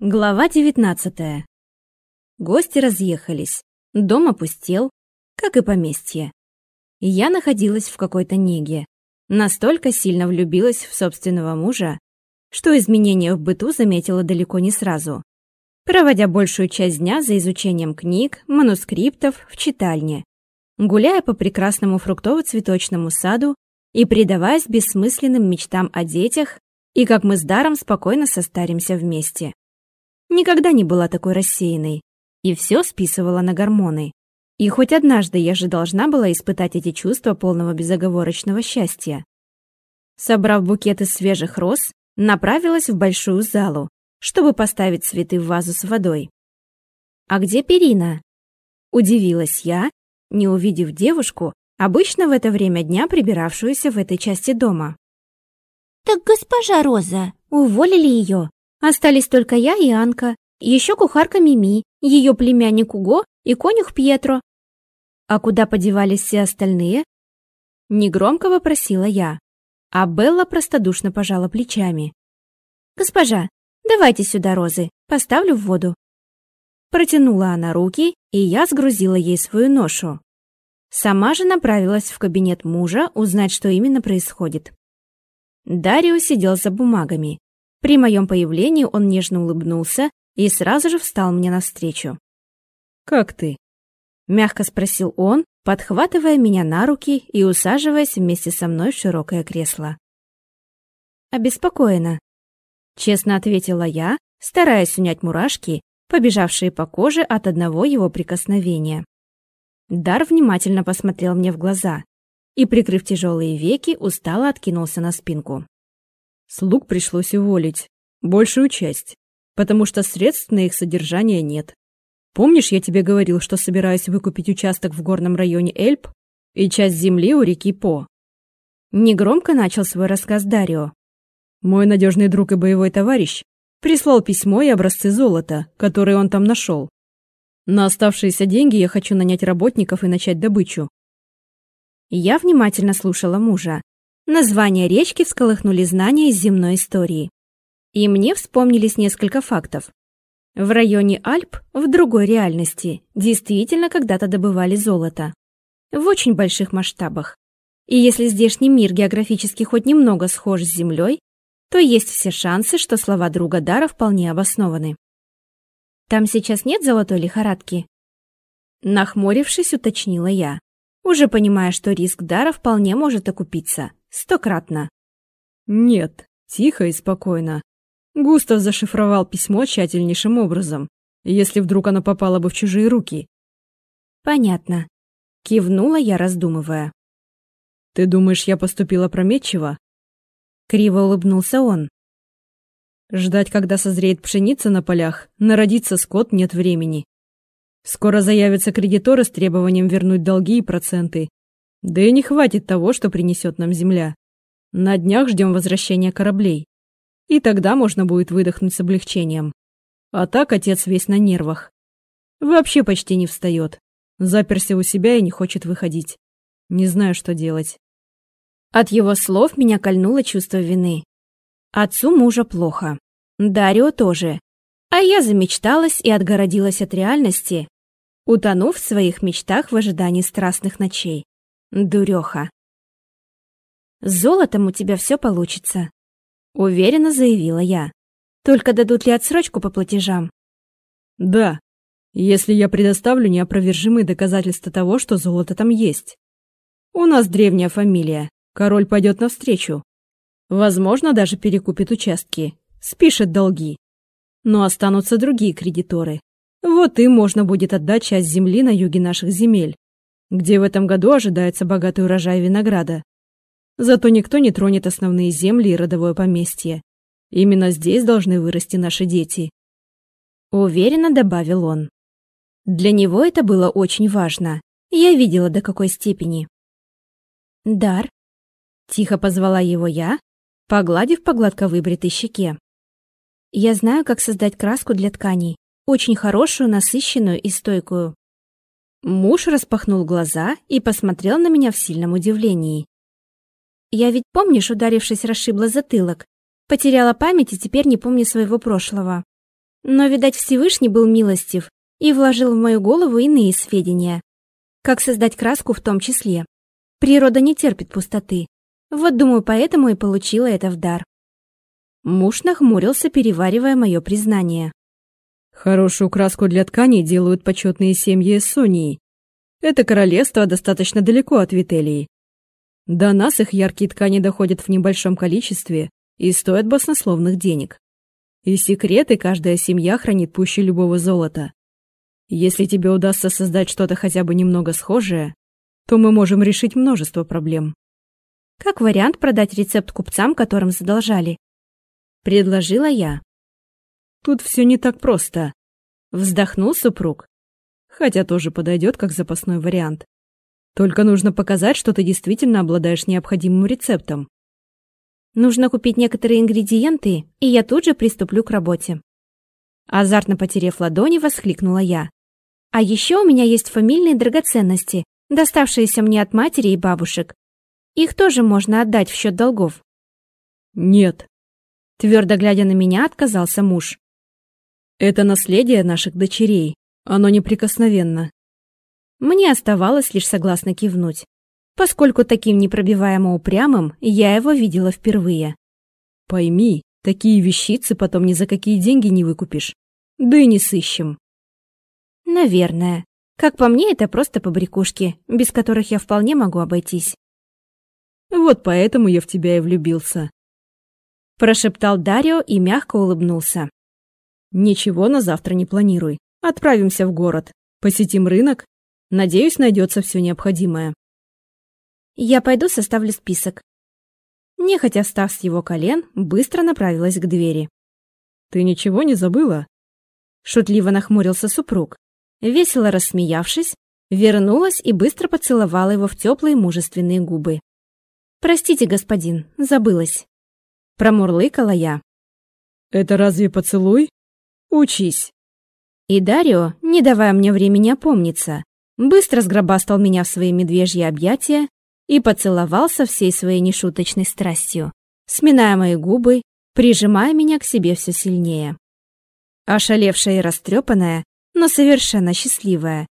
Глава девятнадцатая. Гости разъехались. Дом опустел, как и поместье. Я находилась в какой-то неге. Настолько сильно влюбилась в собственного мужа, что изменения в быту заметила далеко не сразу. Проводя большую часть дня за изучением книг, манускриптов в читальне, гуляя по прекрасному фруктово-цветочному саду и предаваясь бессмысленным мечтам о детях и как мы с Даром спокойно состаримся вместе. Никогда не была такой рассеянной и все списывала на гормоны. И хоть однажды я же должна была испытать эти чувства полного безоговорочного счастья. Собрав букет из свежих роз, направилась в большую залу, чтобы поставить цветы в вазу с водой. «А где перина?» Удивилась я, не увидев девушку, обычно в это время дня прибиравшуюся в этой части дома. «Так госпожа Роза, уволили ее. Остались только я и Анка, еще кухарка Мими, ее племянник Уго и конюх Пьетро. А куда подевались все остальные? Негромко вопросила я, а Белла простодушно пожала плечами. «Госпожа, давайте сюда розы, поставлю в воду». Протянула она руки, и я сгрузила ей свою ношу. Сама же направилась в кабинет мужа узнать, что именно происходит. Дарио сидел за бумагами. При моем появлении он нежно улыбнулся и сразу же встал мне навстречу. «Как ты?» — мягко спросил он, подхватывая меня на руки и усаживаясь вместе со мной в широкое кресло. «Обеспокоена», — честно ответила я, стараясь унять мурашки, побежавшие по коже от одного его прикосновения. Дар внимательно посмотрел мне в глаза и, прикрыв тяжелые веки, устало откинулся на спинку. Слуг пришлось уволить, большую часть, потому что средств на их содержание нет. Помнишь, я тебе говорил, что собираюсь выкупить участок в горном районе Эльп и часть земли у реки По? Негромко начал свой рассказ Дарио. Мой надежный друг и боевой товарищ прислал письмо и образцы золота, которые он там нашел. На оставшиеся деньги я хочу нанять работников и начать добычу. Я внимательно слушала мужа. Названия речки всколыхнули знания из земной истории. И мне вспомнились несколько фактов. В районе Альп, в другой реальности, действительно когда-то добывали золото. В очень больших масштабах. И если здешний мир географически хоть немного схож с Землей, то есть все шансы, что слова друга Дара вполне обоснованы. Там сейчас нет золотой лихорадки? Нахмурившись, уточнила я уже понимая, что риск дара вполне может окупиться. Стократно. Нет, тихо и спокойно. Густав зашифровал письмо тщательнейшим образом, если вдруг оно попало бы в чужие руки. Понятно. Кивнула я, раздумывая. Ты думаешь, я поступила прометчиво? Криво улыбнулся он. Ждать, когда созреет пшеница на полях, народится скот нет времени. Скоро заявятся кредиторы с требованием вернуть долги и проценты. Да и не хватит того, что принесет нам земля. На днях ждем возвращения кораблей. И тогда можно будет выдохнуть с облегчением. А так отец весь на нервах. Вообще почти не встает. Заперся у себя и не хочет выходить. Не знаю, что делать. От его слов меня кольнуло чувство вины. Отцу мужа плохо. Дарио тоже. А я замечталась и отгородилась от реальности, утонув в своих мечтах в ожидании страстных ночей. Дуреха. «С золотом у тебя все получится», — уверенно заявила я. «Только дадут ли отсрочку по платежам?» «Да, если я предоставлю неопровержимые доказательства того, что золото там есть. У нас древняя фамилия, король пойдет навстречу. Возможно, даже перекупит участки, спишет долги. Но останутся другие кредиторы, вот им можно будет отдать часть земли на юге наших земель, где в этом году ожидается богатый урожай винограда. Зато никто не тронет основные земли и родовое поместье. Именно здесь должны вырасти наши дети. Уверенно добавил он. Для него это было очень важно. Я видела, до какой степени. «Дар?» — тихо позвала его я, погладив по гладко выбритой щеке. «Я знаю, как создать краску для тканей. Очень хорошую, насыщенную и стойкую. Муж распахнул глаза и посмотрел на меня в сильном удивлении. Я ведь, помнишь, ударившись, расшибла затылок. Потеряла память и теперь не помню своего прошлого. Но, видать, Всевышний был милостив и вложил в мою голову иные сведения. Как создать краску в том числе. Природа не терпит пустоты. Вот, думаю, поэтому и получила это в дар. Муж нахмурился, переваривая мое признание. Хорошую краску для тканей делают почетные семьи Эссонии. Это королевство достаточно далеко от Вителии. До нас их яркие ткани доходят в небольшом количестве и стоят баснословных денег. И секреты каждая семья хранит пуще любого золота. Если тебе удастся создать что-то хотя бы немного схожее, то мы можем решить множество проблем. Как вариант продать рецепт купцам, которым задолжали. Предложила я. Тут все не так просто. Вздохнул супруг. Хотя тоже подойдет как запасной вариант. Только нужно показать, что ты действительно обладаешь необходимым рецептом. Нужно купить некоторые ингредиенты, и я тут же приступлю к работе. Азартно потерев ладони, воскликнула я. А еще у меня есть фамильные драгоценности, доставшиеся мне от матери и бабушек. Их тоже можно отдать в счет долгов. Нет. Твердо глядя на меня, отказался муж. Это наследие наших дочерей. Оно неприкосновенно. Мне оставалось лишь согласно кивнуть, поскольку таким непробиваемо упрямым я его видела впервые. Пойми, такие вещицы потом ни за какие деньги не выкупишь. Да и не сыщем. Наверное. Как по мне, это просто побрякушки, без которых я вполне могу обойтись. Вот поэтому я в тебя и влюбился. Прошептал Дарио и мягко улыбнулся. Ничего на завтра не планируй. Отправимся в город. Посетим рынок Надеюсь, найдется все необходимое. Я пойду составлю список. Нехотя встав с его колен, быстро направилась к двери. Ты ничего не забыла? Шутливо нахмурился супруг. Весело рассмеявшись, вернулась и быстро поцеловала его в теплые мужественные губы. «Простите, господин, забылась». Промурлыкала я. «Это разве поцелуй? Учись». И Дарио, не давая мне времени опомниться, быстро сгробастал меня в свои медвежьи объятия и поцеловал со всей своей нешуточной страстью, сминая мои губы, прижимая меня к себе все сильнее. Ошалевшая и растрепанная, но совершенно счастливая,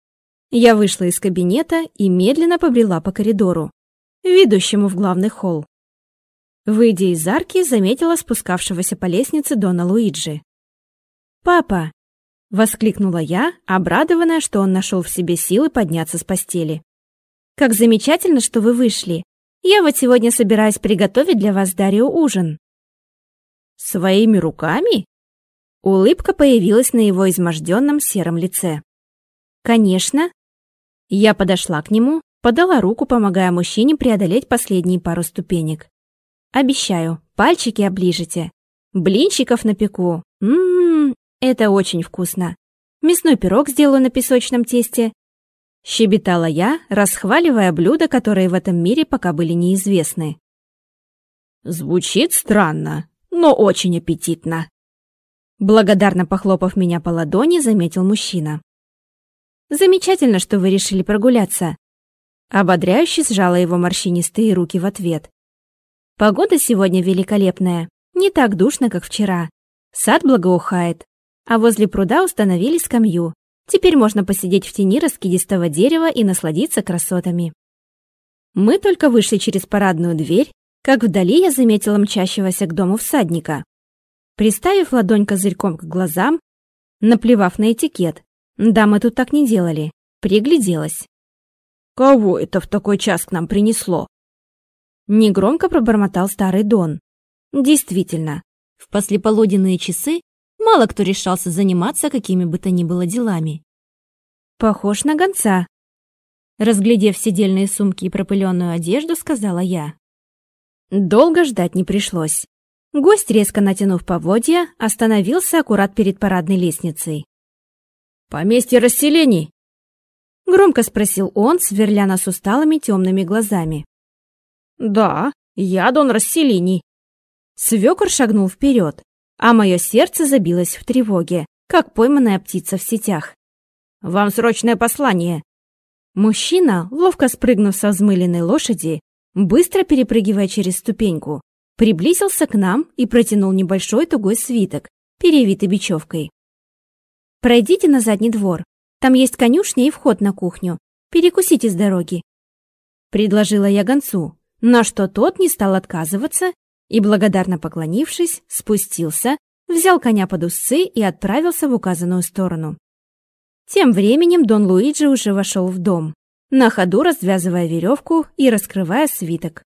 я вышла из кабинета и медленно побрела по коридору, ведущему в главный холл. Выйдя из арки, заметила спускавшегося по лестнице Дона Луиджи. «Папа, — воскликнула я, обрадованная, что он нашел в себе силы подняться с постели. «Как замечательно, что вы вышли. Я вот сегодня собираюсь приготовить для вас Дарью ужин». «Своими руками?» Улыбка появилась на его изможденном сером лице. «Конечно». Я подошла к нему, подала руку, помогая мужчине преодолеть последние пару ступенек. «Обещаю, пальчики оближете. Блинчиков напеку. Ммм, это очень вкусно. Мясной пирог сделаю на песочном тесте. Щебетала я, расхваливая блюда, которые в этом мире пока были неизвестны. Звучит странно, но очень аппетитно. Благодарно похлопав меня по ладони, заметил мужчина. Замечательно, что вы решили прогуляться. Ободряюще сжала его морщинистые руки в ответ. Погода сегодня великолепная, не так душно, как вчера. Сад благоухает, а возле пруда установили скамью. Теперь можно посидеть в тени раскидистого дерева и насладиться красотами. Мы только вышли через парадную дверь, как вдали я заметила мчащегося к дому всадника. Приставив ладонь козырьком к глазам, наплевав на этикет, дамы тут так не делали, пригляделась. «Кого это в такой час к нам принесло?» Негромко пробормотал старый Дон. Действительно, в послеполуденные часы Мало кто решался заниматься какими бы то ни было делами. «Похож на гонца», — разглядев сидельные сумки и пропыленную одежду, сказала я. Долго ждать не пришлось. Гость, резко натянув поводья, остановился аккурат перед парадной лестницей. «Поместье расселений?» Громко спросил он, сверля нас усталыми темными глазами. «Да, я Дон Расселений». Свекор шагнул вперед, а мое сердце забилось в тревоге, как пойманная птица в сетях. «Вам срочное послание!» Мужчина, ловко спрыгнув со взмыленной лошади, быстро перепрыгивая через ступеньку, приблизился к нам и протянул небольшой тугой свиток, перевитый бечевкой. Пройдите на задний двор. Там есть конюшня и вход на кухню. Перекусите с дороги. Предложила я гонцу, на что тот не стал отказываться и, благодарно поклонившись, спустился, взял коня под усы и отправился в указанную сторону. Тем временем Дон Луиджи уже вошел в дом, на ходу развязывая веревку и раскрывая свиток.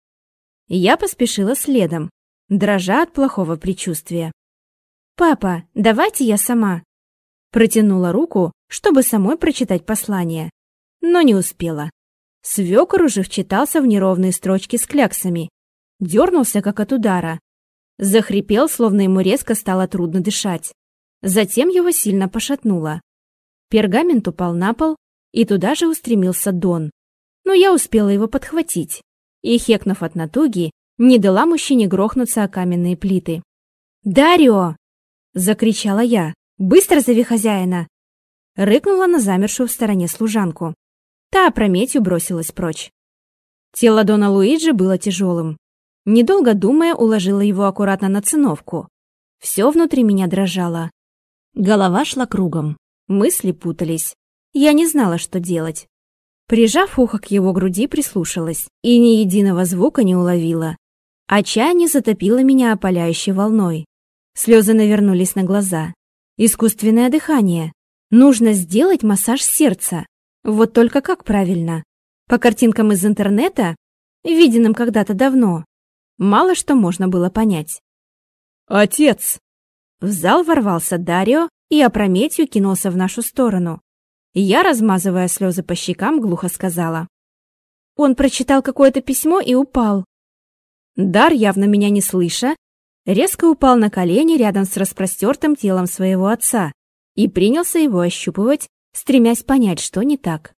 Я поспешила следом, дрожа от плохого предчувствия. «Папа, давайте я сама!» Протянула руку, чтобы самой прочитать послание, но не успела. Свекор уже вчитался в неровные строчки с кляксами, дернулся, как от удара. Захрипел, словно ему резко стало трудно дышать. Затем его сильно пошатнуло. Пергамент упал на пол, и туда же устремился Дон. Но я успела его подхватить, и, хекнув от натуги, не дала мужчине грохнуться о каменные плиты. «Дарио!» — закричала я. «Быстро зови хозяина!» Рыкнула на замершую в стороне служанку. Та опрометью бросилась прочь. Тело Дона Луиджи было тяжелым. Недолго думая, уложила его аккуратно на циновку. Все внутри меня дрожало. Голова шла кругом. Мысли путались. Я не знала, что делать. Прижав ухо к его груди, прислушалась и ни единого звука не уловила. Отчаяние затопило меня опаляющей волной. Слезы навернулись на глаза. Искусственное дыхание. Нужно сделать массаж сердца. Вот только как правильно? По картинкам из интернета, виденным когда-то давно, мало что можно было понять. «Отец!» В зал ворвался Дарио и опрометью кинулся в нашу сторону. Я, размазывая слезы по щекам, глухо сказала. Он прочитал какое-то письмо и упал. Дар, явно меня не слыша, резко упал на колени рядом с распростертым телом своего отца и принялся его ощупывать, стремясь понять, что не так.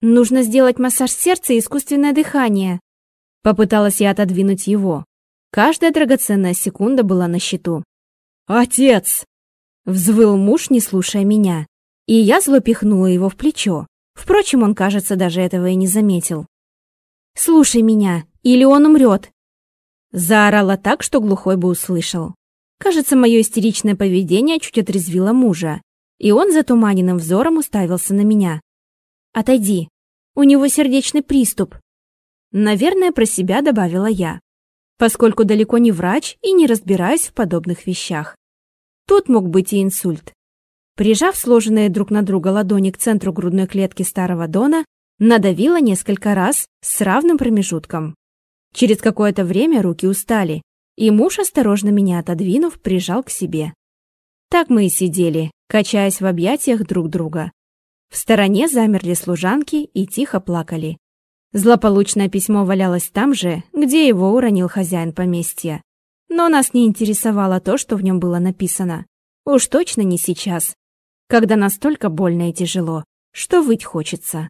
«Нужно сделать массаж сердца и искусственное дыхание», Попыталась я отодвинуть его. Каждая драгоценная секунда была на счету. «Отец!» Взвыл муж, не слушая меня. И я зло пихнула его в плечо. Впрочем, он, кажется, даже этого и не заметил. «Слушай меня, или он умрет!» Заорала так, что глухой бы услышал. Кажется, мое истеричное поведение чуть отрезвило мужа, и он затуманенным взором уставился на меня. «Отойди, у него сердечный приступ!» Наверное, про себя добавила я, поскольку далеко не врач и не разбираюсь в подобных вещах. Тут мог быть и инсульт. Прижав сложенные друг на друга ладони к центру грудной клетки старого Дона, надавила несколько раз с равным промежутком. Через какое-то время руки устали, и муж, осторожно меня отодвинув, прижал к себе. Так мы и сидели, качаясь в объятиях друг друга. В стороне замерли служанки и тихо плакали. Злополучное письмо валялось там же, где его уронил хозяин поместья. Но нас не интересовало то, что в нем было написано. Уж точно не сейчас, когда настолько больно и тяжело, что выть хочется.